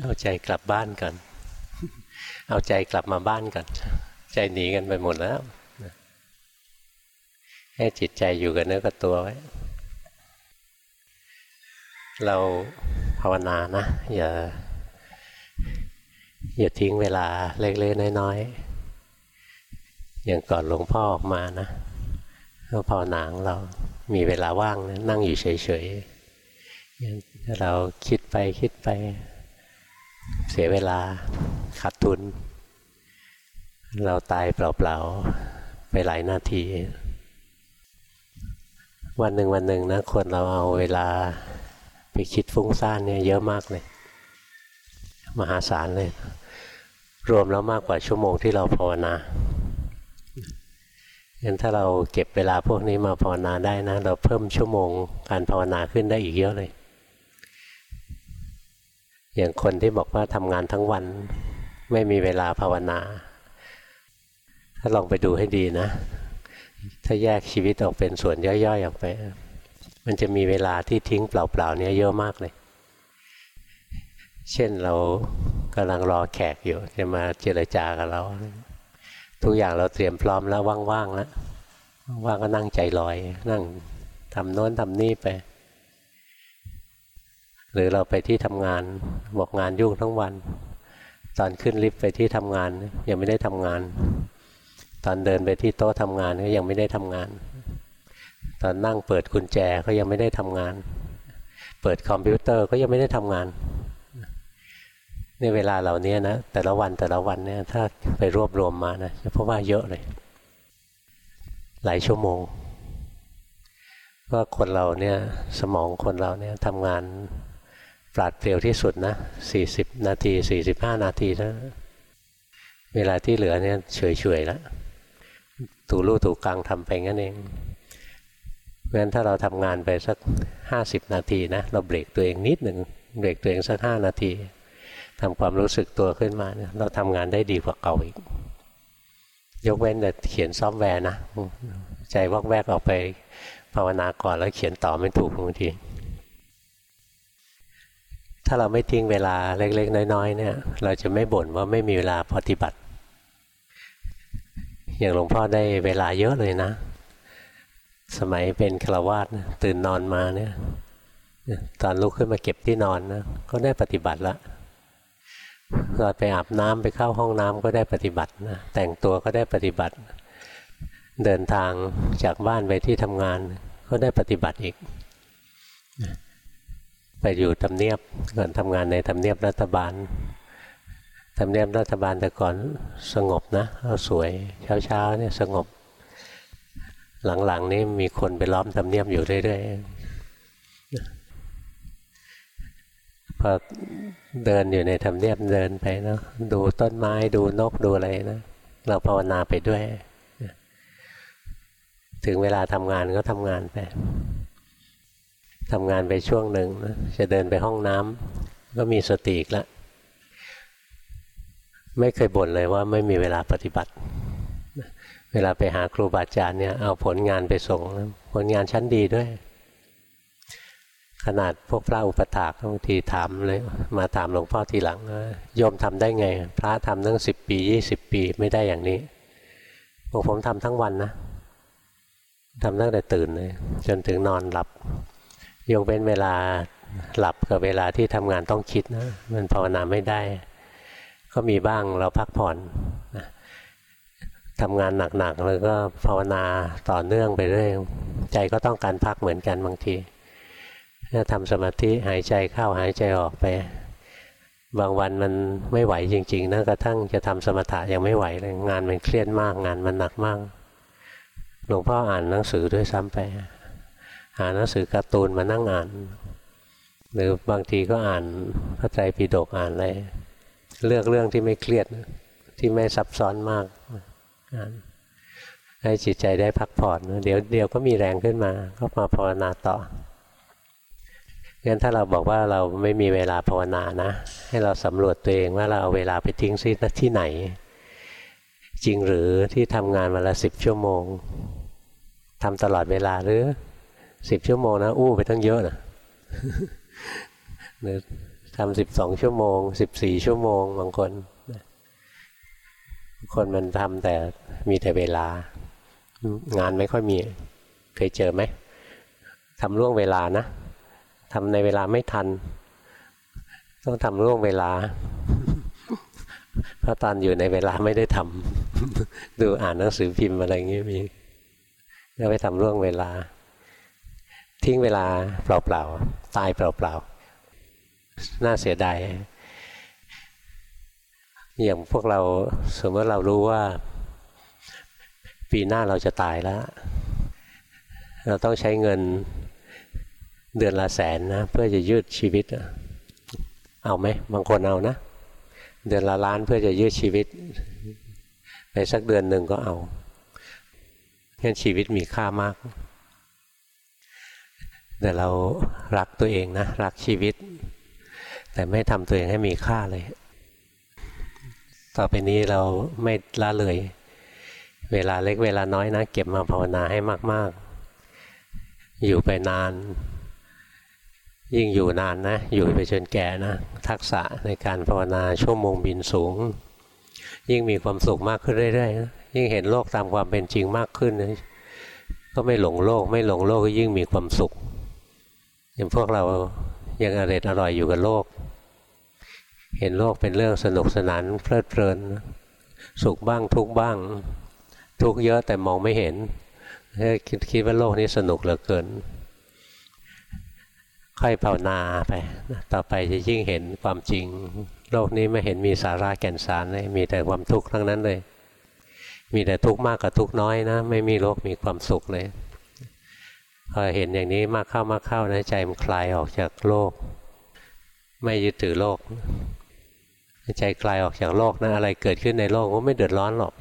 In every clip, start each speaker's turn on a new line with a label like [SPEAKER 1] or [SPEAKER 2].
[SPEAKER 1] เอาใจกลับบ้านกันเอาใจกลับมาบ้านกันใจหนีกันไปหมดแล้วให้จิตใจอยู่กับเนื้อกับตัวไว้ เราภาวนานะ อย่า อย่าทิ้งเวลาเล็กๆน้อยๆ อย่างก่อนหลวงพ่อออกมานะก็ภาวนาของเรา มีเวลาว่างนะนั่งอยู่เฉยๆเราคิดไปคิดไป เสียเวลาขาดทุน เราตายเปล่าๆไปหลายนาที วันหนึ่งวันหนึ่งนะคนเราเอาเวลาไปคิดฟุ้งซ่านเนี่ยเยอะมากเลย มหาศาลเลย รวมแล้วมากกว่าชั่วโมงที่เราภาวนางั้นถ้าเราเก็บเวลาพวกนี้มาภาวนาได้นะ เราเพิ่มชั่วโมงการภาวนาขึ้นได้อีกเยอะเลย อย่างคนที่บอกว่าทำงานทั้งวัน ไม่มีเวลาภาวนา ถ้าลองไปดูให้ดีนะ ถ้าแยกชีวิตออกเป็นส่วนย่อยๆออกไป มันจะมีเวลาที่ทิ้งเปล่าๆเนี่ยเยอะมากเลย เช่นเรากำลังรอแขกอยู่ จะมาเจรจากับเรา ทุกอย่างเราเตรียมพร้อมแล้วว่างๆแล้วว่างก็นั่งใจลอย นั่งทำโน้นทำนี่ไป หรือเราไปที่ทำงานบอกงานยุ่งทั้งวัน ตอนขึ้นลิฟต์ไปที่ทำงานยังไม่ได้ทำงาน ตอนเดินไปที่โต๊ะทำงานก็ยังไม่ได้ทำงาน ตอนนั่งเปิดกุญแจก็ยังไม่ได้ทำงาน เปิดคอมพิวเตอร์ก็ยังไม่ได้ทำงานในเวลาเหล่านี้นะแต่ละวันแต่ละวันเนี่ยถ้าไปรวบรวมมานะจะพบว่าเยอะเลย หลายชั่วโมงว่าคนเราเนี่ยสมองคนเราเนี่ยทำงาน ปราดเปรียวที่สุดนะ40 นาที 45 นาทีนะเวลาที่เหลือเนี่ยเฉยๆแล้วถูรูถูกลางทำไปงั้นเองเพราะฉะนั้นถ้าเราทำงานไปสัก 50 นาทีนะเราเบรกตัวเองนิดหนึ่งเบรกตัวเองสัก 5 นาทีทำความรู้สึกตัวขึ้นมาเนี่ยเราทำงานได้ดีกว่าเก่าอีก ยกเว้นแต่เขียนซอฟต์แวร์นะ ใจวอกแวกออกไปภาวนาก่อนแล้วเขียนต่อไม่ถูกบางที ถ้าเราไม่ทิ้งเวลาเล็ก ๆ น้อยๆเนี่ย เราจะไม่บ่นว่าไม่มีเวลาปฏิบัติ อย่างหลวงพ่อได้เวลาเยอะเลยนะ สมัยเป็นฆราวาสตื่นนอนมาเนี่ยตอนลุกขึ้นมาเก็บที่นอนนะก็ได้ปฏิบัติแล้วเราไปอาบน้ำไปเข้าห้องน้ำก็ได้ปฏิบัตินะแต่งตัวก็ได้ปฏิบัติ เดินทางจากบ้านไปที่ทำงานก็ได้ปฏิบัติอีก ไปอยู่ทำเนียบก่อนทำงานในทำเนียบรัฐบาลทำเนียบรัฐบาลแต่ก่อนสงบนะเราสวยเช้าๆเนี่ยสงบ หลังๆ นี้มีคนไปล้อมทำเนียบอยู่เรื่อยๆพอเดินอยู่ในธรรมเนียบเดินไปเนาะดูต้นไม้ดูนกดูอะไรนะเราภาวนาไปด้วย ถึงเวลาทำงานก็ทำงานไป ทำงานไปช่วงหนึ่งนะจะเดินไปห้องน้ำก็มีสติอีกแล้วไม่เคยบ่นเลยว่าไม่มีเวลาปฏิบัติ เวลาไปหาครูบาอาจารย์เนี่ยเอาผลงานไปส่งผลงานชั้นดีด้วย ขนาดพวกพระอุปถากบางทีถามเลย มาถามหลวงพ่อทีหลังโยมทำได้ไง พระทำตั้งสิบปียี่สิบปีไม่ได้อย่างนี้พวกผมทำทั้งวันนะทำตั้งแต่ตื่นเลยจนถึงนอนหลับ ยกเว้นเวลาหลับกับเวลาที่ทำงานต้องคิดนะมันภาวนาไม่ได้ ก็มีบ้างเราพักผ่อนทำงานหนักๆแล้วก็ภาวนาต่อเนื่องไปเรื่อยใจก็ต้องการพักเหมือนกันบางทีถ้าทำสมาธิหายใจเข้าหายใจออกไป บางวันมันไม่ไหวจริงๆนะกระทั่งจะทำสมถะยังไม่ไหวเลยงานมันเครียดมากงานมันหนักมากหลวงพ่ออ่านหนังสือด้วยซ้ำไป หาหนังสือการ์ตูนมานั่งอ่าน หรือบางทีก็อ่านพระไตรปิฎกอ่านอะไรเลือกเรื่องที่ไม่เครียดที่ไม่ซับซ้อนมากอ่านให้จิตใจได้พักผ่อน เดี๋ยวเดี๋ยวก็มีแรงขึ้นมา ก็มาภาวนาต่องั้นถ้าเราบอกว่าเราไม่มีเวลาภาวนานะ ให้เราสำรวจตัวเองว่าเราเอาเวลาไปทิ้งซิที่ไหน จริงหรือที่ทำงานวันละสิบชั่วโมงทำตลอดเวลาหรือ สิบชั่วโมงนะอู้ไปตั้งเยอะนะหรือทำสิบสองชั่วโมงสิบสี่ชั่วโมง บางคนคนมันทำแต่มีแต่เวลา งานไม่ค่อยมี เคยเจอไหมทำล่วงเวลานะทำในเวลาไม่ทัน ต้องทำล่วงเวลาเพราะตอนอยู่ในเวลาไม่ได้ทำดูอ่านหนังสือพิมพ์อะไรอย่างเงี้ยมีแล้วไปทำล่วงเวลา ทิ้งเวลาเปล่าๆ ตายเปล่าๆ น่าเสียดาย อย่างพวกเราสมมติเรารู้ว่า ปีหน้าเราจะตายแล้ว เราต้องใช้เงินเดือนละแสนนะ เพื่อจะยืดชีวิต เอาไหม บางคนเอานะ เดือนละล้านเพื่อจะยืดชีวิต ไปสักเดือนหนึ่งก็เอางั้นชีวิตมีค่ามาก แต่เรารักตัวเองนะ รักชีวิต แต่ไม่ทำตัวเองให้มีค่าเลย ต่อไปนี้เราไม่ละเลย เวลาเล็กเวลาน้อยนะ เก็บมาภาวนาให้มาก ๆ อยู่ไปนาน ยิ่งอยู่นานนะ อยู่ไปจนแก่นะ ทักษะในการภาวนาชั่วโมงบินสูง ยิ่งมีความสุขมากขึ้นเรื่อยๆนะยิ่งเห็นโลกตามความเป็นจริงมากขึ้น ก็ไม่หลงโลก ไม่หลงโลกก็ยิ่งมีความสุข อย่างพวกเรายังอร่อยอร่อยอยู่กับโลก เห็นโลกเป็นเรื่องสนุกสนานเพลิดเพลิน สุขบ้างทุกบ้าง ทุกเยอะแต่มองไม่เห็นคิดคิดว่าโลกนี้สนุกเหลือเกิน ค่อยภาวนาไปต่อไปจะยิ่งเห็นความจริง โลกนี้ไม่เห็นมีสาระแก่นสารเลยมีแต่ความทุกข์ทั้งนั้นเลย มีแต่ทุกข์มากกับทุกข์น้อยนะ ไม่มีโลกมีความสุขเลย พอเห็นอย่างนี้มากเข้ามากเข้านะใจมันคลายออกจากโลก ไม่ยึดถือโลก ใจคลายออกจากโลกนะอะไรเกิดขึ้นในโลกก็ไม่เดือดร้อนหรอก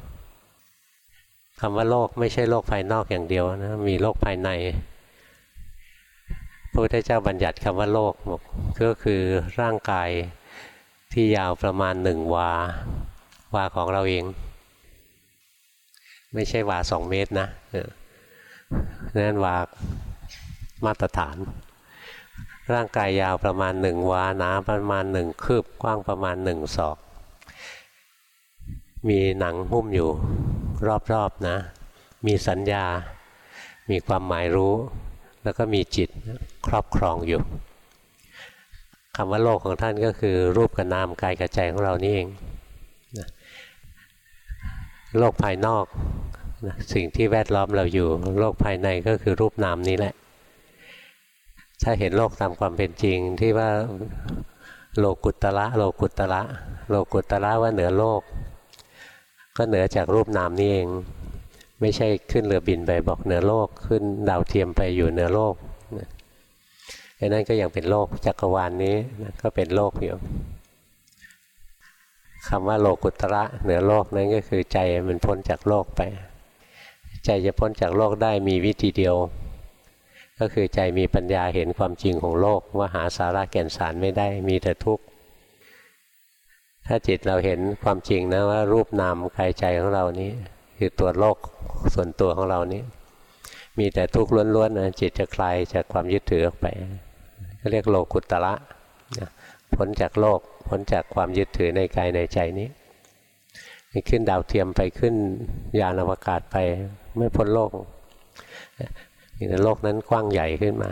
[SPEAKER 1] คำว่าโลกไม่ใช่โลกภายนอกอย่างเดียวนะมีโลกภายในพระพุทธเจ้าบัญญัติคำว่าโลกก็คือร่างกายที่ยาวประมาณหนึ่งวา วาของเราเอง ไม่ใช่วาสองเมตรนะ นั่นวามาตรฐาน ร่างกายยาวประมาณหนึ่งวาหนาประมาณหนึ่งคืบกว้างประมาณหนึ่งศอก มีหนังหุ้มอยู่รอบๆนะ มีสัญญา มีความหมายรู้ แล้วก็มีจิตครอบครองอยู่คำว่าโลกของท่านก็คือรูปกับนามกายกับใจของเรานี่เองโลกภายนอก สิ่งที่แวดล้อมเราอยู่โลกภายในก็คือรูปนามนี้แหละ ถ้าเห็นโลกตามความเป็นจริงที่ว่าโลกุตระโลกุตระโลกุตระว่าเหนือโลก ก็เหนือจากรูปนามนี้เอง ไม่ใช่ขึ้นเรือบินไปบอกเหนือโลก ขึ้นดาวเทียมไปอยู่เหนือโลกดังนั้นก็ยังเป็นโลกจักรวาลนนี้ก็เป็นโลกอยู่คำว่าโลกุตระเหนือโลกนั้นก็คือใจมันพ้นจากโลกไป ใจจะพ้นจากโลกได้มีวิธีเดียว ก็คือใจมีปัญญาเห็นความจริงของโลกว่าหาสาระแก่นสารไม่ได้มีแต่ทุกข์ถ้าจิตเราเห็นความจริงนะว่ารูปนามกายใจของเรานี้ คือตัวโลกส่วนตัวของเรานี้ มีแต่ทุกข์ล้วนๆนะจิตจะคลายจากความยึดถือออกไปก็เรียกโลกุตระพ้นจากโลกพ้นจากความยึดถือในกายในใจนี้ ไปขึ้นดาวเทียมไปขึ้นยานอวกาศไปไม่พ้นโลกแต่โลกนั้นกว้างใหญ่ขึ้นมา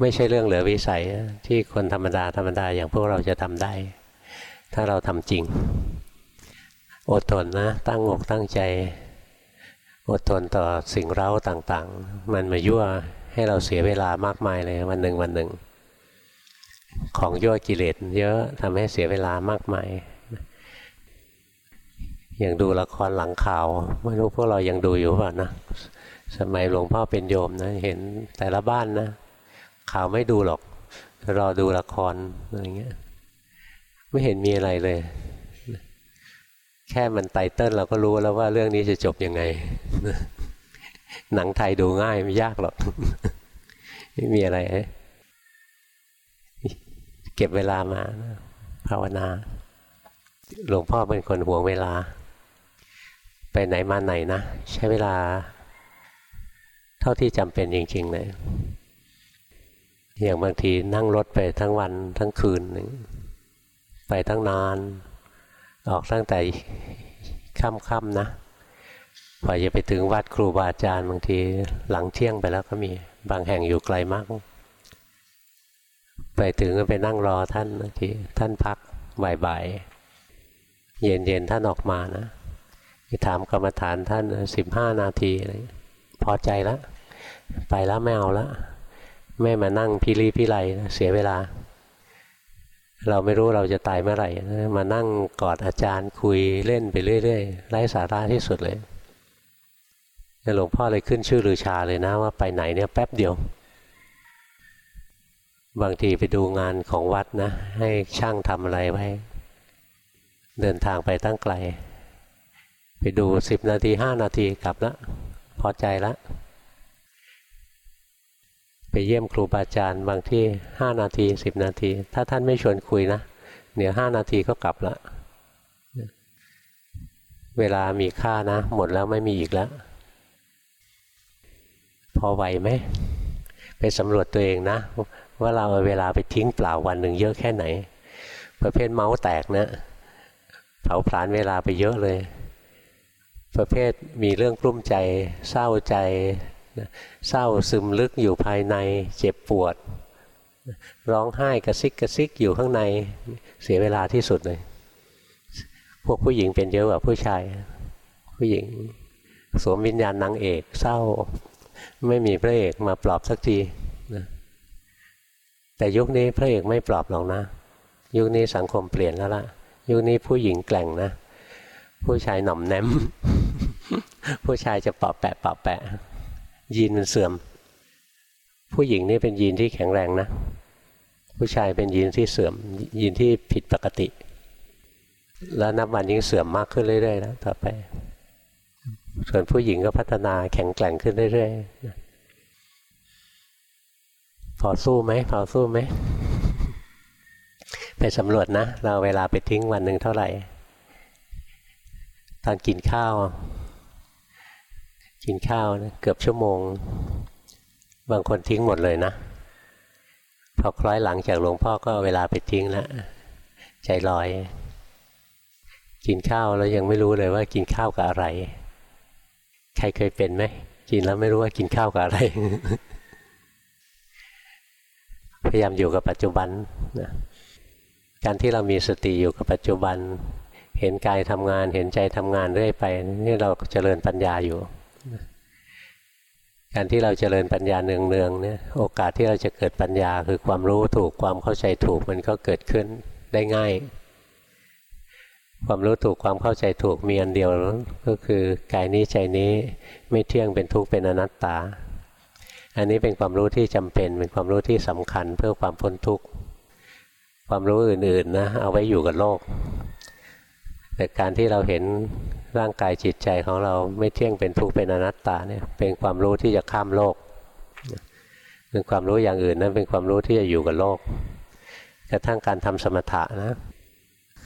[SPEAKER 1] ไม่ใช่เรื่องเหลือวิสัยที่คนธรรมดาธรรมดาอย่างพวกเราจะทำได้ ถ้าเราทำจริง อดทนนะ ตั้งอกตั้งใจ อดทนต่อสิ่งเร้าต่างๆ มันมายั่วให้เราเสียเวลามากมายเลยวันหนึ่งวันหนึ่ง ของยั่วกิเลสเยอะทำให้เสียเวลามากมาย อย่างดูละครหลังข่าวไม่รู้พวกเรายังดูอยู่ป่ะนะ สมัยหลวงพ่อเป็นโยมนะเห็นแต่ละบ้านนะ ข่าวไม่ดูหรอก รอดูละครอะไรเงี้ยไม่เห็นมีอะไรเลย แค่มันไตเติ้ลเราก็รู้แล้วว่าเรื่องนี้จะจบยังไง หนังไทยดูง่ายไม่ยากหรอก ไม่มีอะไร เก็บเวลามาภาวนาหลวงพ่อเป็นคนห่วงเวลา ไปไหนมาไหนนะ ใช้เวลา เท่าที่จำเป็นจริงๆเลยอย่างบางทีนั่งรถไปทั้งวันทั้งคืนหนึ่งไปทั้งนาน ออกตั้งแต่ค่ำๆนะกว่าจะไปถึงวัดครูบาอาจารย์บางทีหลังเที่ยงไปแล้วก็มีบางแห่งอยู่ไกลมาก ไปถึงก็ไปนั่งรอท่านบางทีท่านพักบ่ายๆเย็นๆท่านออกมานะ ถามกรรมฐานท่านสิบห้านาทีอะไรพอใจแล้วไปแล้วไม่เอาแล้วไม่มานั่งพิรีพิไรนะเสียเวลา เราไม่รู้เราจะตายเมื่อไหร่มานั่งกอดอาจารย์คุยเล่นไปเรื่อยๆไร้สาระที่สุดเลยหลวงพ่อเลยขึ้นชื่อลือชาเลยนะว่าไปไหนเนี่ยแป๊บเดียว บางทีไปดูงานของวัดนะ ให้ช่างทำอะไรไว้ เดินทางไปตั้งไกล ไปดูสิบนาทีห้านาทีกลับล้วพอใจแล้วไปเยี่ยมครูบาอาจารย์บางที่ห้านาทีสิบนาที ถ้าท่านไม่ชวนคุยนะเดี๋ยวห้านาทีก็กลับละเวลามีค่านะ หมดแล้วไม่มีอีกแล้ว พอไหวไหมไปสำรวจตัวเองนะ ว่าเราเอาเวลาไปทิ้งเปล่าวันหนึ่งเยอะแค่ไหน ประเภทเมาส์แตกนะเผาผลาญเวลาไปเยอะเลย ประเภทมีเรื่องกลุ้มใจ เศร้าใจเศร้าซึมลึกอยู่ภายในเจ็บปวด ร้องไห้กระซิกกระซิกอยู่ข้างในเสียเวลาที่สุดเลย พวกผู้หญิงเป็นเยอะกว่าผู้ชาย ผู้หญิงสวมวิญญาณนางเอก เศร้า ไม่มีพระเอกมาปลอบสักทีนะแต่ยุคนี้พระเอกไม่ปลอบหรอกนะ ยุคนี้สังคมเปลี่ยนแล้วล่ะ ยุคนี้ผู้หญิงแกล่งนะ ผู้ชายหน่อมแนม ผู้ชายจะปอบแปะปอบแปะ ยีนมันเสื่อม ผู้หญิงนี่เป็นยีนที่แข็งแรงนะ ผู้ชายเป็นยีนที่เสื่อม ยีนที่ผิดปกติ แล้วนับวันยิ่งเสื่อมมากขึ้นเรื่อยๆแล้วต่อไป ส่วนผู้หญิงก็พัฒนาแข็งแกร่งขึ้นเรื่อยๆพอสู้ไหมพอสู้ไหมไปสำรวจนะ เราเวลาไปทิ้งวันหนึ่งเท่าไหร่ ตอนกินข้าว กินข้าวนะเกือบชั่วโมง บางคนทิ้งหมดเลยนะ พอคล้อยหลังจากหลวงพ่อก็เวลาไปทิ้งแล้วใจลอย กินข้าวแล้วยังไม่รู้เลยว่ากินข้าวกับอะไร ใครเคยเป็นไหมกินแล้วไม่รู้ว่ากินข้าวกับอะไร พยายามอยู่กับปัจจุบันนะการที่เรามีสติอยู่กับปัจจุบัน เห็นกายทำงาน เห็นใจทำงานเรื่อยไปนี่เราเจริญปัญญาอยู่ การที่เราเจริญปัญญาเนืองๆเนี่ยโอกาสที่เราจะเกิดปัญญาคือความรู้ถูกความเข้าใจถูกมันก็เกิดขึ้นได้ง่าย ความรู้ถูกความเข้าใจถูกมีอันเดียวก็คือกายนี้ใจนี้ไม่เที่ยงเป็นทุกข์เป็นอนัตตา อันนี้เป็นความรู้ที่จำเป็นเป็นความรู้ที่สำคัญเพื่อความพ้นทุกข์ความรู้อื่นๆนะเอาไว้อยู่กับโลก แต่การที่เราเห็นร่างกายจิตใจของเราไม่เที่ยงเป็นทุกข์เป็นอนัตตาเนี่ยเป็นความรู้ที่จะข้ามโลกเป็นความรู้อย่างอื่นนั้นเป็นความรู้ที่จะอยู่กับโลก กระทั่งการทำสมถะนะ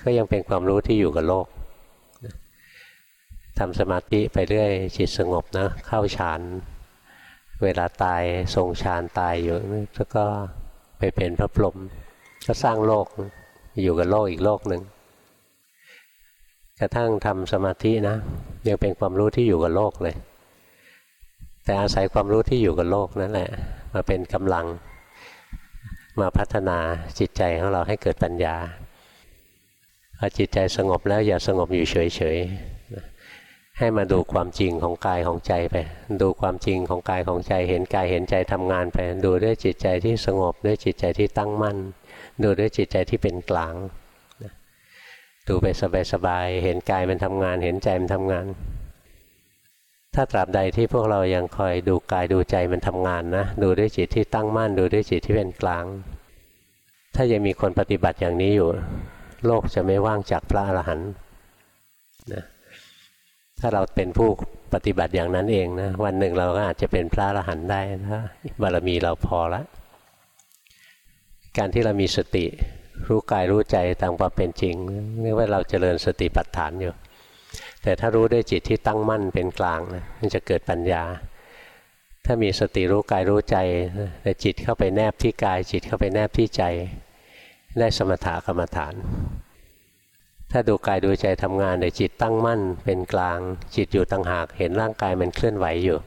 [SPEAKER 1] ก็ยังเป็นความรู้ที่อยู่กับโลกทำสมาธิไปเรื่อยจิตสงบนะเข้าฌานเวลาตายทรงฌานตายอยู่แล้วก็ไปเป็นพระพรหมก็สร้างโลกอยู่กับโลกอีกโลกหนึ่ง กระทั่งทำสมาธินะ ยังเป็นความรู้ที่อยู่กับโลกเลย แต่อาศัยความรู้ที่อยู่กับโลกนั่นแหละ มาเป็นกำลังมาพัฒนาจิตใจของเราให้เกิดปัญญาพอจิตใจสงบแล้วอย่าสงบอยู่เฉยๆให้มาดูความจริงของกายของใจไป ดูความจริงของกายของใจ เห็นกายเห็นใจทำงานไป ดูด้วยจิตใจที่สงบด้วยจิตใจที่ตั้งมั่น ดูด้วยจิตใจที่เป็นกลาง ดูไปสบายๆเห็นกายมันทำงาน เห็นใจมันทำงาน ถ้าตราบใดที่พวกเรายังคอยดูกายดูใจมันทำงานนะดูด้วยจิตที่ตั้งมั่นดูด้วยจิตที่เป็นกลาง ถ้ายังมีคนปฏิบัติอย่างนี้อยู่ โลกจะไม่ว่างจากพระอรหันต์นะถ้าเราเป็นผู้ปฏิบัติอย่างนั้นเองนะวันหนึ่งเราก็อาจจะเป็นพระอรหันต์ได้นะบารมีเราพอละการที่เรามีสติ รู้กายรู้ใจตามความเป็นจริงเรียกว่าเราเจริญสติปัฏฐานอยู่ แต่ถ้ารู้ด้วยจิตที่ตั้งมั่นเป็นกลางนะมันจะเกิดปัญญา ถ้าถ้ามีสติรู้กายรู้ใจแต่จิตเข้าไปแนบที่กาย จิตเข้าไปแนบที่ใจได้สมถะกรรมฐาน ถ้าดูกายดูใจทำงานแต่จิตตั้งมั่นเป็นกลาง จิตอยู่ต่างหากเห็นร่างกายมันเคลื่อนไหวอยู่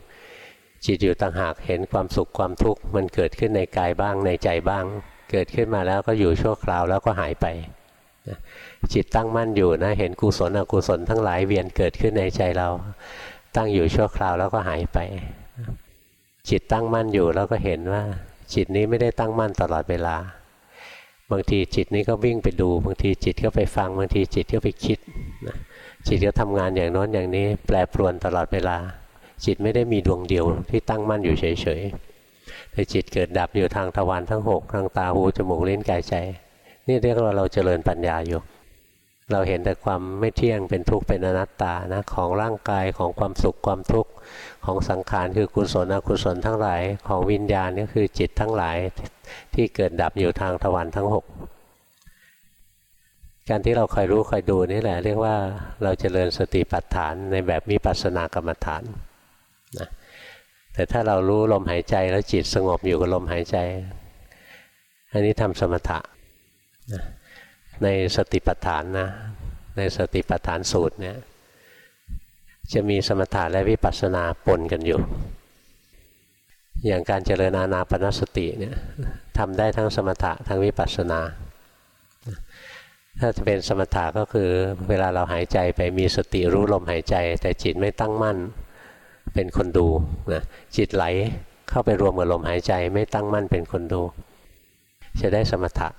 [SPEAKER 1] จิตอยู่ต่างหากเห็นความสุขความทุกข์มันเกิดขึ้นในกายบ้างในใจบ้าง เกิดขึ้นมาแล้วก็อยู่ชั่วคราวแล้วก็หายไปจิตตั้งมั่นอยู่นะเห็นกุศลอกุศลทั้งหลายเวียนเกิดขึ้นในใจเรา ตั้งอยู่ชั่วคราวแล้วก็หายไป จิตตั้งมั่นอยู่แล้วก็เห็นว่า จิตนี้ไม่ได้ตั้งมั่นตลอดเวลา บางทีจิตนี้ก็วิ่งไปดู บางทีจิตก็ไปฟังบางทีจิตก็ไปคิดจิตก็ทำงานอย่างโน้นอย่างนี้แปรปรวนตลอดเวลา จิตไม่ได้มีดวงเดียวที่ตั้งมั่นอยู่เฉยๆ แต่จิตเกิดดับอยู่ทางทวารทั้งหกทางตาหูจมูกลิ้นกายใจนี่เรียกว่าเราเจริญปัญญาอยู่ เราเห็นแต่ความไม่เที่ยงเป็นทุกข์เป็นอนัตตานะของร่างกายของความสุขความทุกข์ของสังขารคือกุศลอกุศลทั้งหลายของวิญญาณก็คือจิตทั้งหลายที่เกิดดับอยู่ทางทวารทั้งหกการที่เราคอยรู้คอยดูนี่แหละ เรียกว่าเราจเจริญสติปัฏฐานในแบบมีปัสนากรรมฐานนะ แต่ถ้าเรารู้ลมหายใจแล้วจิตสงบอยู่กับลมหายใจ อันนี้ทำสมถะในสติปัฏฐานนะ ในสติปัฏฐานสูตรเนี่ยจะมีสมถะและวิปัสสนาปนกันอยู่ อย่างการเจริญอานาปนสติเนี่ยทำได้ทั้งสมถะทั้งวิปัสสนา ถ้าจะเป็นสมถะก็คือเวลาเราหายใจไปมีสติรู้ลมหายใจ แต่จิตไม่ตั้งมั่น เป็นคนดูนะจิตไหลเข้าไปรวมกับลมหายใจไม่ตั้งมั่นเป็นคนดู จะได้สมถะ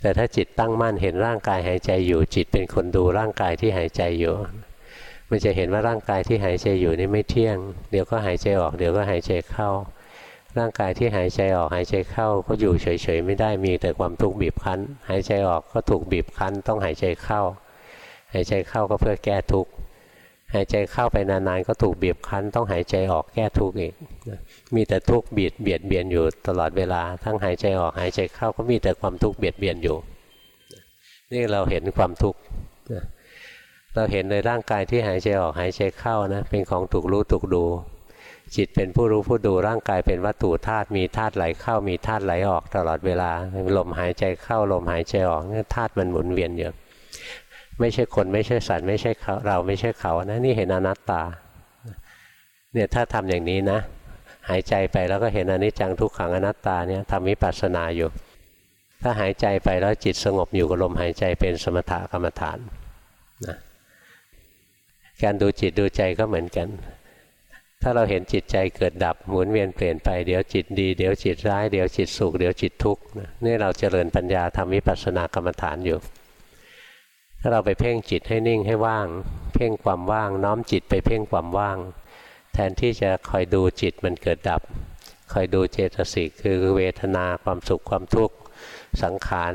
[SPEAKER 1] แต่ถ้าจิตตั้งมั่นเห็นร่างกายหายใจอยู่ จิตเป็นคนดูร่างกายที่หายใจอยู่ มันจะเห็นว่าร่างกายที่หายใจอยู่นี่ไม่เที่ยง เดี๋ยวก็หายใจออกเดี๋ยวก็หายใจเข้า ร่างกายที่หายใจออกหายใจเข้าก็อยู่เฉยๆไม่ได้มีแต่ความทุกข์บีบคั้น หายใจออกก็ถูกบีบคั้นต้องหายใจเข้า หายใจเข้าก็เพื่อแก้ทุกข์ หายใจเข้าไปนานๆก็ถูกบีบคั้น ต้องหายใจออกแก้ทุกข์อีกมีแต่ทุกข์เบียดเบียดเบียนอยู่ตลอดเวลา ทั้งหายใจออกหายใจเข้าก็มีแต่ความทุกข์เบียดเบียนอยู่ นี่เราเห็นความทุกข์เราเห็นในร่างกายที่หายใจออกหายใจเข้านะเป็นของถูกรู้ถูกดู จิตเป็นผู้รู้ผู้ดูร่างกายเป็นวัตถุธาตุมีธาตุไหลเข้ามีธาตุไหลออกตลอดเวลาลมหายใจเข้าลมหายใจออกนี่ธาตุมันหมุนเวียนอยู่ ไม่ใช่คนไม่ใช่สัตว์ไม่ใช่เราไม่ใช่เขานะนี่เห็นอนัตตาเนี่ยถ้าทำอย่างนี้นะ หายใจไปแล้วก็เห็นอนิจจังทุกขังอนัตตาเนี่ยทำวิปัสสนาอยู่ ถ้าหายใจไปแล้วจิตสงบอยู่กับลมหายใจเป็นสมถกรรมฐานนะการดูจิตดูใจก็เหมือนกัน ถ้าเราเห็นจิตใจเกิดดับหมุนเวียนเปลี่ยนไปเดี๋ยวจิตดีเดี๋ยวจิตร้ายเดี๋ยวจิตสุขเดี๋ยวจิตทุกข์นี่เราเจริญปัญญาทำวิปัสสนากรรมฐานอยู่ ถ้าเราไปเพ่งจิตให้นิ่งให้ว่าง เพ่งความว่าง น้อมจิตไปเพ่งความว่าง แทนที่จะคอยดูจิตมันเกิดดับ คอยดูเจตสิกคือเวทนาความสุขความทุกข์สังขาร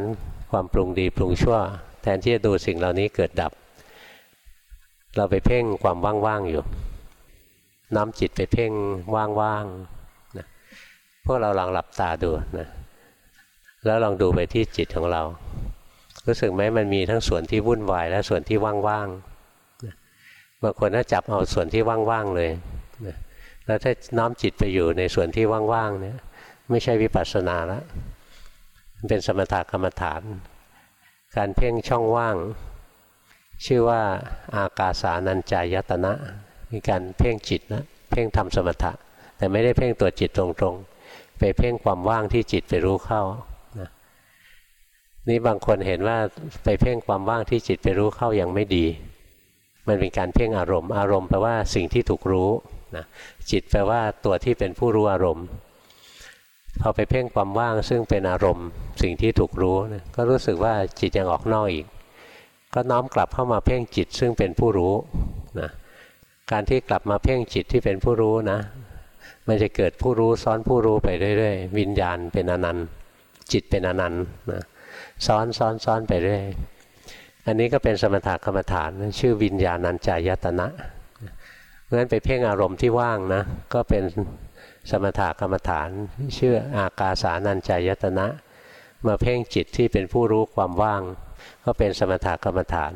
[SPEAKER 1] ความปรุงดีปรุงชั่ว แทนที่จะดูสิ่งเหล่านี้เกิดดับ เราไปเพ่งความว่างๆอยู่น้ำจิตไปเพ่งว่างๆนะพวกเราลองหลับตาดูนะแล้วลองดูไปที่จิตของเรา รู้สึกไหมมันมีทั้งส่วนที่วุ่นวายและส่วนที่ว่างๆบางคนถ้าจับเอาส่วนที่ว่างๆเลยแล้วถ้าน้อมจิตไปอยู่ในส่วนที่ว่างๆเนี่ยไม่ใช่วิปัสสนาแล้วเป็นสมถกรรมฐาน การเพ่งช่องว่าง ชื่อว่าอากาสานัญจายตนะมีการเพ่งจิตนะเพ่งทำสมถะ แต่ไม่ได้เพ่งตัวจิตตรงๆ ไปเพ่งความว่างที่จิตไปรู้เข้า นี่บางคนเห็นว่าไปเพ่งความว่างที่จิตไปรู้เข้ายังไม่ดี มันเป็นการเพ่งอารมณ์ อารมณ์แปลว่าสิ่งที่ถูกรู้นะจิตแปลว่าตัวที่เป็นผู้รู้อารมณ์พอไปเพ่งความว่างซึ่งเป็นอารมณ์ สิ่งที่ถูกรู้นะก็รู้สึกว่าจิตยังออกนอกอีก ก็น้อมกลับเข้ามาเพ่งจิตซึ่งเป็นผู้รู้นะการที่กลับมาเพ่งจิตที่เป็นผู้รู้นะ มันจะเกิดผู้รู้ซ้อนผู้รู้ไปเรื่อยๆ วิญญาณเป็นอนันต์ จิตเป็นอนันต์นะ ซ้อนซ้อนซ้อนไปเรื่อยอันนี้ก็เป็นสมถะกรรมฐาน ชื่อวิญญาณัญจายตนะเพราะฉะนั้นไปเพ่งอารมณ์ที่ว่างนะก็เป็นสมถะกรรมฐาน ชื่ออากาสานัญจายตนะ มาเพ่งจิตที่เป็นผู้รู้ความว่าง ก็เป็นสมถะกรรมฐาน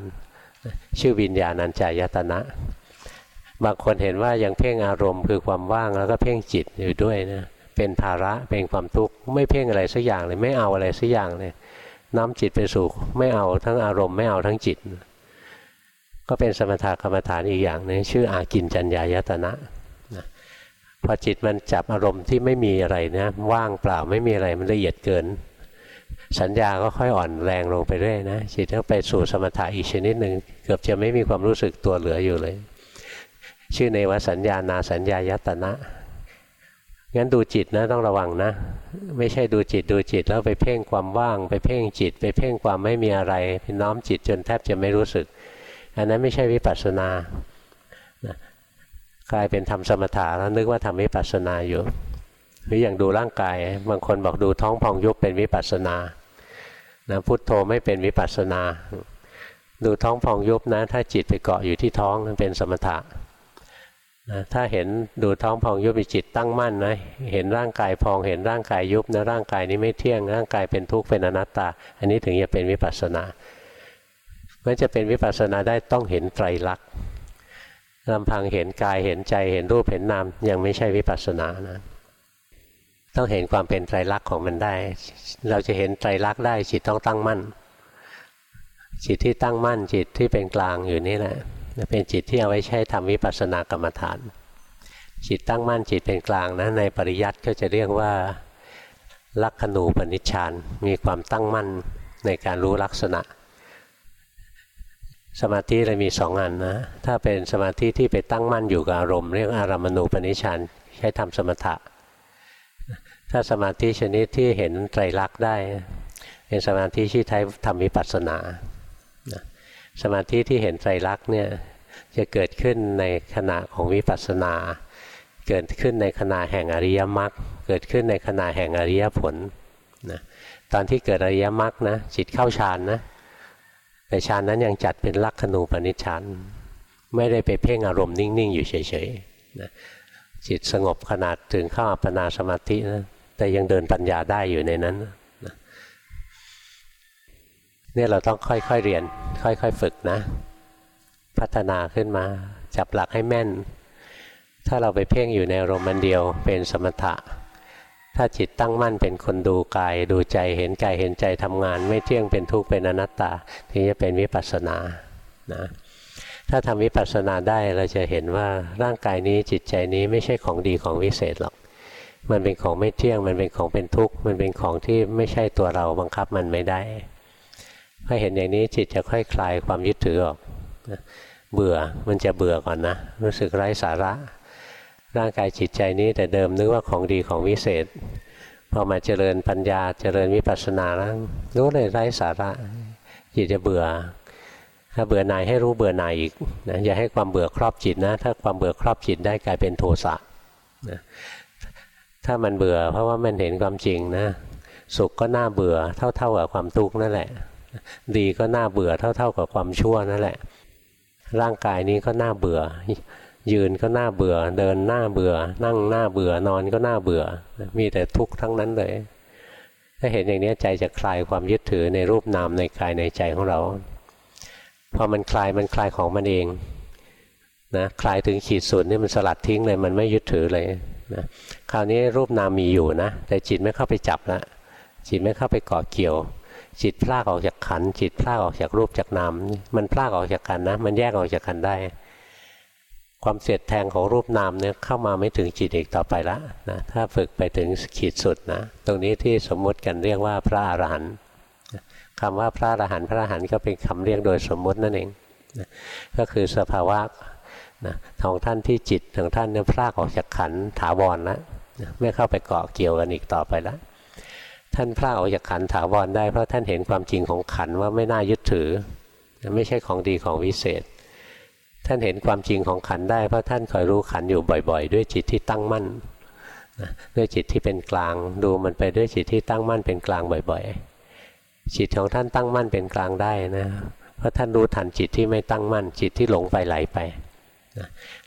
[SPEAKER 1] ชื่อวิญญาณัญจายตนะบางคนเห็นว่ายังเพ่งอารมณ์คือความว่างแล้วก็เพ่งจิตอยู่ด้วยนะเป็นภาระเป็นความทุกข์ไม่เพ่งอะไรสักอย่างเลยไม่เอาอะไรสักอย่างเลย น้อมจิตไปสู่ไม่เอาทั้งอารมณ์ไม่เอาทั้งจิต ก็เป็นสมถะกรรมฐานอีกอย่างนึงชื่ออากินจัญญายตนะนะพอจิตมันจับอารมณ์ที่ไม่มีอะไรนะว่างเปล่าไม่มีอะไรมันละเอียดเกิน สัญญาก็ค่อยอ่อนแรงลงไปเรื่อยนะจิตก็ไปสู่สมถะอีกชนิดหนึ่งเกือบจะไม่มีความรู้สึกตัวเหลืออยู่เลย ชื่อในว่าสัญญานาสัญญายตนะ งั้นดูจิตนะต้องระวังนะ ไม่ใช่ดูจิตดูจิตแล้วไปเพ่งความว่าง ไปเพ่งจิต ไปเพ่งความไม่มีอะไรไปน้อมจิตจนแทบจะไม่รู้สึก อันนั้นไม่ใช่วิปัสสนากลายเป็นทำสมถะแล้วนึกว่าทำวิปัสสนาอยู่หรืออย่างดูร่างกาย บางคนบอกดูท้องพองยุบเป็นวิปัสสนานะพุทโธไม่เป็นวิปัสสนา ดูท้องพองยุบนะ ถ้าจิตไปเกาะอยู่ที่ท้องนั่นเป็นสมถะ นะถ้าเห็นดูท้องพองยุบมีจิตตั้งมั่นนะเห็นร่างกายพองเห็นร่างกายยุบนะร่างกายนี้ไม่เที่ยงร่างกายเป็นทุกข์เป็นอนัตตา อันนี้ถึงจะเป็นวิปัสสนาเมื่อจะเป็นวิปัสสนาได้ต้องเห็นไตรลักษณ์ลำพังเห็นกายเห็นใจเห็นรูปเห็นนามยังไม่ใช่วิปัสสนานะต้องเห็นความเป็นไตรลักษณ์ของมันได้ เราจะเห็นไตรลักษณ์ได้จิตต้องตั้งมั่น จิตที่ตั้งมั่นจิตที่เป็นกลางอยู่นี่แหละ เป็นจิตที่เอาไว้ใช้ทำวิปัสสนากรรมฐาน จิตตั้งมั่นจิตเป็นกลางนะในปริยัติก็จะเรียกว่าลักขณูปนิชฌานมีความตั้งมั่นในการรู้ลักษณะ สมาธิเลยมีสองอันนะถ้าเป็นสมาธิที่ไปตั้งมั่นอยู่กับอารมณ์เรียกอารามณูปนิชฌานใช้ทำสมถะ ถ้าสมาธิชนิดที่เห็นไตรลักษณ์ได้ เป็นสมาธิที่ใช้ทำวิปัสสนา สมาธิที่เห็นไตรลักษณ์เนี่ยจะเกิดขึ้นในขณะของวิปัสสนา เกิดขึ้นในขณะแห่งอริยมรรคเกิดขึ้นในขณะแห่งอริยผลนะตอนที่เกิดอริยมรรคนะจิตเข้าฌานนะแต่ฌานนั้นยังจัดเป็นลักขณูปนิชฌานไม่ได้ไปเพ่งอารมณ์นิ่ง ๆ อยู่เฉยๆนะจิตสงบขนาดถึงเข้าอัปปนาสมาธินะแต่ยังเดินปัญญาได้อยู่ในนั้นเนี่ยเราต้องค่อย ๆ เรียน ค่อยๆฝึกนะ พัฒนาขึ้นมา จับหลักให้แม่น ถ้าเราไปเพ่งอยู่ในอารมณ์มันเดียวเป็นสมถะ ถ้าจิตตั้งมั่นเป็นคนดูกาย ดูใจเห็นกายเห็นใจทำงาน ไม่เที่ยงเป็นทุกข์เป็นอนัตตาถึงจะเป็นวิปัสสนานะถ้าทำวิปัสสนาได้เราจะเห็นว่าร่างกายนี้จิตใจนี้ไม่ใช่ของดีของวิเศษหรอก มันเป็นของไม่เที่ยง มันเป็นของเป็นทุกข์ มันเป็นของที่ไม่ใช่ตัวเราบังคับมันไม่ได้ พอเห็นอย่างนี้จิตจะค่อยคลายความยึดถือออกเบื่อมันจะเบื่อก่อนนะ รู้สึกไร้สาระ ร่างกายจิตใจนี้แต่เดิมนึกว่าของดีของวิเศษพอมาเจริญปัญญาเจริญวิปัสสนาแล้วรู้เลยไร้สาระจิตจะเบื่อ ถ้าเบื่อหน่ายให้รู้เบื่อหน่ายอีกนะอย่าให้ความเบื่อครอบจิตนะ ถ้าความเบื่อครอบจิตได้กลายเป็นโทสะนะถ้ามันเบื่อเพราะว่ามันเห็นความจริงนะ สุขก็น่าเบื่อเท่าๆกับความทุกข์นั่นแหละ ดีก็น่าเบื่อเท่า ๆกับความชั่วนั่นแหละ ร่างกายนี้ก็น่าเบื่อ ยืนก็น่าเบื่อ เดินหน้าเบื่อ นั่งหน้าเบื่อนอนก็น่าเบื่อ มีแต่ทุกข์ทั้งนั้นเลยถ้าเห็นอย่างนี้ใจจะคลายความยึดถือในรูปนามในกายในใจของเราพอมันคลายมันคลายของมันเองนะคลายถึงขีดสุดนี่มันสลัดทิ้งเลย มันไม่ยึดถือเลยนะคราวนี้รูปนามมีอยู่นะ แต่จิตไม่เข้าไปจับละจิตไม่เข้าไปเกาะเกี่ยว จิตพลากออกจากขันจิตพลากออกจากรูปจากนามมันพลากออกจากกันนะ มันแยกออกจากกันได้ ความเสียดแทงของรูปนามเนี่ยเข้ามาไม่ถึงจิตอีกต่อไปละนะถ้าฝึกไปถึงขีดสุดนะตรงนี้ที่สมมุติกันเรียกว่าพระอรหันต์คำว่าพระอรหันต์พระอรหันต์ก็เป็นคำเรียกโดยสมมุตินั่นเองนะก็คือสภาวะนะของท่านที่จิตของท่านเนี่ยพลากออกจากขันถาวรแล้วไม่เข้าไปเกาะเกี่ยวกันอีกต่อไปแล้ว ท่านพลาออกจากขันถาวรได้เพราะท่านเห็นความจริงของขันว่าไม่น่ายึดถือ ไม่ใช่ของดีของวิเศษ ท่านเห็นความจริงของขันได้เพราะท่านคอยรู้ขันอยู่บ่อย ๆ ด้วยจิตที่ตั้งมั่นด้วยจิตที่เป็นกลางดูมันไปด้วยจิตที่ตั้งมั่นเป็นกลางบ่อย ๆ จิตของท่านตั้งมั่นเป็นกลางได้นะเพราะท่านรู้ทันจิตที่ไม่ตั้งมั่นจิตที่หลงไปไหลไป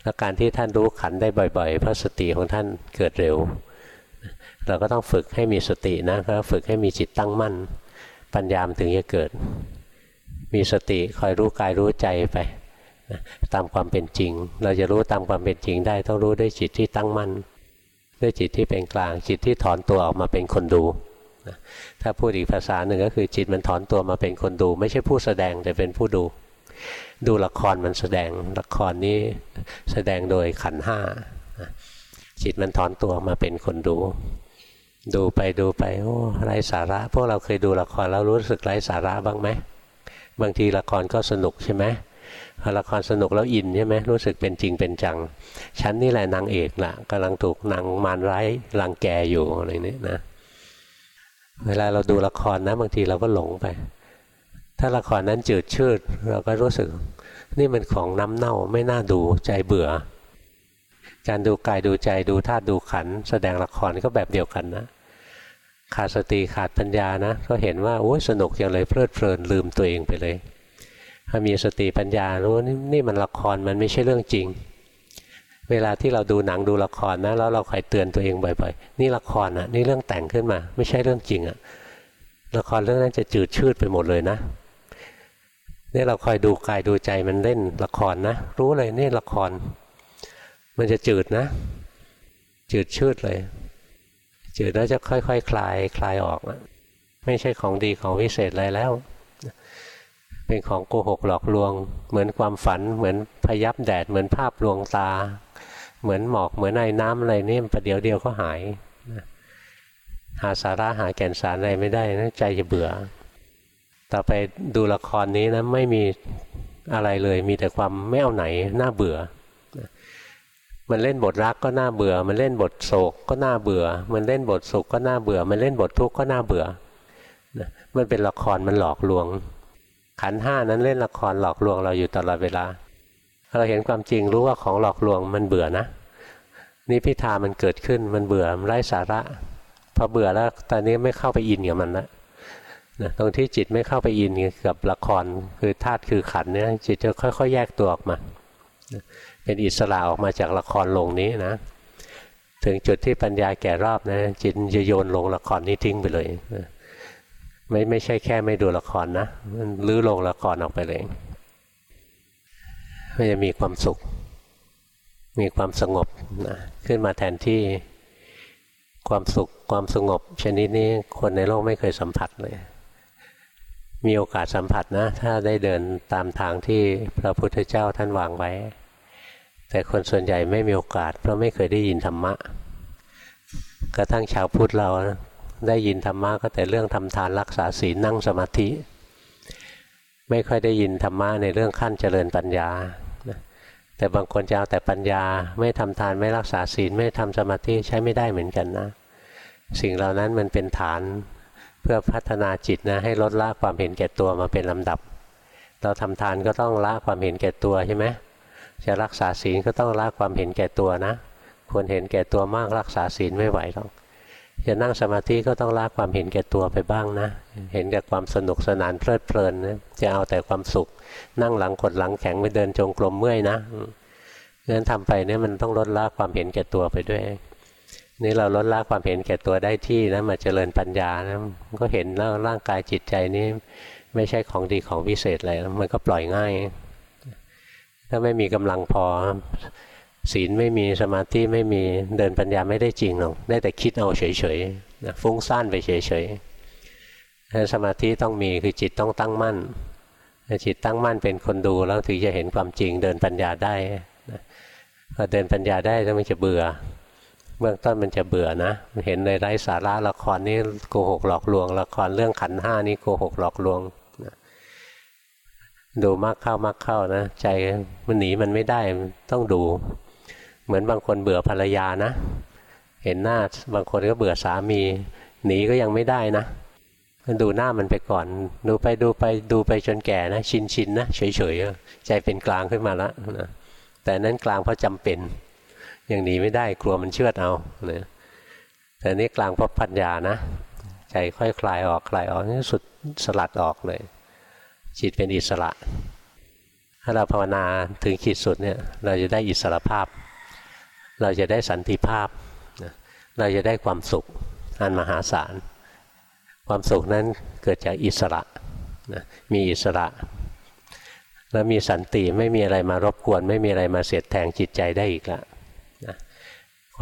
[SPEAKER 1] แล้วการที่ท่านรู้ขันได้บ่อย ๆ เพราะสติของท่านเกิดเร็ว เราก็ต้องฝึกให้มีสตินะก็ฝึกให้มีจิตตั้งมั่น ปัญญามถึงจะเกิด มีสติคอยรู้กายรู้ใจไปตามความเป็นจริง เราจะรู้ตามความเป็นจริงได้ ต้องรู้ด้วยจิตที่ตั้งมั่น ด้วยจิตที่เป็นกลาง จิตที่ถอนตัวออกมาเป็นคนดูถ้าพูดอีกภาษาหนึ่งก็คือจิตมันถอนตัวมาเป็นคนดู ไม่ใช่ผู้แสดงแต่เป็นผู้ดู ดูละครมันแสดงละครนี้แสดงโดยขันห้าจิตมันถอนตัวมาเป็นคนดู ดูไปดูไปโอ้ไร้สาระ พวกเราเคยดูละครแล้วรู้สึกไร้สาระบ้างไหมบางทีละครก็สนุกใช่ไหมพอละครสนุกแล้วอินใช่ไหมรู้สึกเป็นจริงเป็นจัง ฉันนี่แหละนางเอกล่ะกำลังถูกนางมารร้ายรังแกอยู่อะไรนี้นะ เวลาเราดูละครนะบางทีเราก็หลงไป ถ้าละครนั้นจืดชืดเราก็รู้สึก นี่มันของน้ำเน่าไม่น่าดูใจเบื่อ การดูกายดูใจดูธาตุดูขันแสดงละครก็แบบเดียวกันนะขาดสติขาดปัญญานะก็เห็นว่าโอ้ยสนุกอย่างเลยเพลิดเพลินลืมตัวเองไปเลย ถ้ามีสติปัญญารู้นี่นี่มันละครมันไม่ใช่เรื่องจริง เวลาที่เราดูหนังดูละครนะแล้วเราคอยเตือนตัวเองบ่อยๆนี่ละครอะนี่เรื่องแต่งขึ้นมา ไม่ใช่เรื่องจริงอะละครเรื่องนั้นจะจืดชืดไปหมดเลยนะนี่เราคอยดูกายดูใจมันเล่นละครนะรู้เลยนี่ละคร มันจะจืดนะ จืดชืดเลย จืดแล้วจะค่อยๆคคลายคลายออกไม่ใช่ของดีของวิเศษอะไรแล้ว เป็นของโกหกหลอกลวง เหมือนความฝัน เหมือนพยับแดด เหมือนภาพลวงตา เหมือนหมอกเหมือนไอ้น้ำอะไรนี่ประเดี๋ยวเดียวก็หาย หาสาระหาแก่นสารอะไรไม่ได้นะใจจะเบื่อ ต่อไปดูละครนี้นะไม่มีอะไรเลย มีแต่ความไม่เอาไหนน่าเบื่อ มันเล่นบทรักก็น่าเบื่อ มันเล่นบทโศกก็น่าเบื่อ มันเล่นบทสุขก็น่าเบื่อ มันเล่นบททุกข์ก็น่าเบื่อมันเป็นละครมันหลอกลวง ขันห้านั้นเล่นละครหลอกลวงเราอยู่ตลอดเวลา เราเห็นความจริงรู้ว่าของหลอกลวงมันเบื่อนะนี่พิธามันเกิดขึ้นมันเบื่อมันไร้สาระพอเบื่อแล้วตอนนี้ไม่เข้าไปอินกับมันละนะตรงที่จิตไม่เข้าไปอินกับละครคือธาตุคือขันเนี่ยจิตจะค่อย ๆ แยกตัวออกมา เป็นอิสระออกมาจากละครลงนี้นะ ถึงจุดที่ปัญญาแก่รอบนะจิตจะโยนลงละครนี้ทิ้งไปเลยนะไม่ไม่ใช่แค่ไม่ดูละครนะมันลื้อลงละครออกไปเลยมันจะมีความสุข มีความสงบนะขึ้นมาแทนที่ความสุขความสงบชนิดนี้คนในโลกไม่เคยสัมผัสเลย มีโอกาสสัมผัสนะ ถ้าได้เดินตามทางที่พระพุทธเจ้าท่านวางไว้ แต่คนส่วนใหญ่ไม่มีโอกาส เพราะไม่เคยได้ยินธรรมะ กระทั่งชาวพุทธเราได้ยินธรรมะก็แต่เรื่องทำทานรักษาศีลนั่งสมาธิ ไม่ค่อยได้ยินธรรมะในเรื่องขั้นเจริญปัญญา แต่บางคนจะเอาแต่ปัญญา ไม่ทำทานไม่รักษาศีลไม่ทำสมาธิใช้ไม่ได้เหมือนกันนะ สิ่งเหล่านั้นมันเป็นฐาน เพื่อพัฒนาจิตนะให้ลดละความเห็นแก่ตัวมาเป็นลำดับ เราทำทานก็ต้องละความเห็นแก่ตัวใช่ไหมจะรักษาศีลก็ต้องละความเห็นแก่ตัวนะควรเห็นแก่ตัวมากรักษาศีลไม่ไหวหรอกจะนั่งสมาธิก็ต้องละความเห็นแก่ตัวไปบ้างนะ เห็นแต่ความสนุกสนานเพลิดเพลินนะจะเอาแต่ความสุข นั่งหลังกดหลังแข็งไปเดินจงกรมเมื่อยนะงั้นทำไปเนี่ยมันต้องลดละความเห็นแก่ตัวไปด้วย นี่เราลดละความเห็นแก่ตัวได้ที่นะมาเจริญปัญญานะก็เห็นแล้วร่างกายจิตใจนี้ไม่ใช่ของดีของวิเศษอะไรมันก็ปล่อยง่าย ถ้าไม่มีกำลังพอ ศีลไม่มีสมาธิไม่มีเดินปัญญาไม่ได้จริงหรอกได้แต่คิดเอาเฉยๆนะฟุ้งซ่านไปเฉยๆสมาธิต้องมีคือจิตต้องตั้งมั่นจิตตั้งมั่นเป็นคนดูแล้วถึงจะเห็นความจริงเดินปัญญาได้พอเดินปัญญาได้แล้วมันจะเบื่อ เบื้องต้นมันจะเบื่อนะเห็นในไร้สาระละครนี้โกหกหลอกลวง ละครเรื่องขันห้านี้โกหกหลอกลวงดูมากเข้ามากเข้านะใจมันหนีมันไม่ได้ต้องดู เหมือนบางคนเบื่อภรรยานะ เห็นหน้าบางคนก็เบื่อสามี หนีก็ยังไม่ได้นะดูหน้ามันไปก่อน ดูไปดูไปดูไปจนแก่นะชินชินนะเฉยเฉยใจเป็นกลางขึ้นมาแล้วนะแต่นั้นกลางเพราะจำเป็น ยังหนีไม่ได้กลัวมันเชื่อดเอานะแต่นี้กลางพราะปัญญานะ ใจค่อยคลายออกคลายออกนี่สุดสลัดออกเลย จิตเป็นอิสระ ถ้าเราภาวนาถึงขีดสุดเนี่ยเราจะได้อิสระภาพ เราจะได้สันติภาพ เราจะได้ความสุขอันมหาศาลความสุขนั้นเกิดจากอิสระมีอิสระ แล้วมีสันติไม่มีอะไรมารบกวน ไม่มีอะไรมาเสียดแทงจิตใจได้อีกละนะ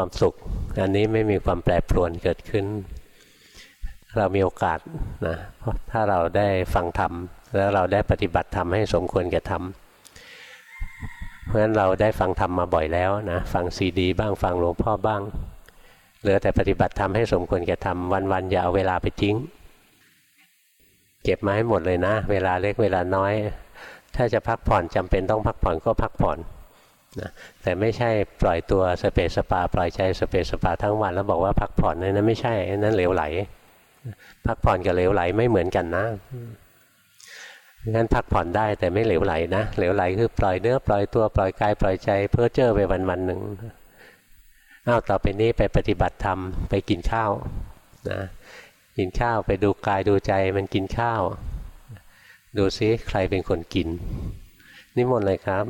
[SPEAKER 1] ความสุข อันนี้ไม่มีความแปรปรวนเกิดขึ้น เรามีโอกาสนะถ้าเราได้ฟังธรรมแล้วเราได้ปฏิบัติธรรมให้สมควรแก่ธรรมเพราะฉะนั้นเราได้ฟังธรรมมาบ่อยแล้วนะฟังซีดี บ้างฟังหลวงพ่อบ้างเหลือแต่ปฏิบัติธรรมให้สมควรแก่ธรรมวันๆอย่าเอาเวลาไปทิ้ง เก็บมาให้หมดเลยนะ เวลาเล็กเวลาน้อย ถ้าจะพักผ่อนจำเป็นต้องพักผ่อนก็พักผ่อน นะแต่ไม่ใช่ปล่อยตัวสเปสปา ปล่อยใจสเปสปาทั้งวันแล้วบอกว่าพักผ่อนนั่นไม่ใช่นั่นเหลวไหล พักผ่อนกับเหลวไหลไม่เหมือนกันนะงั้นพักผ่อนได้แต่ไม่เหลวไหลนะเหลวไหลคือปล่อยเนื้อปล่อยตัวปล่อยกายปล่อยใจ เพ้อเจ้อไปวันวันหนึ่งอ้าวต่อไปนี้ไปปฏิบัติธรรมไปกินข้าวนะกินข้าวไปดูกายดูใจมันกินข้าว ดูซิใครเป็นคนกิน นิมนต์เลยครับ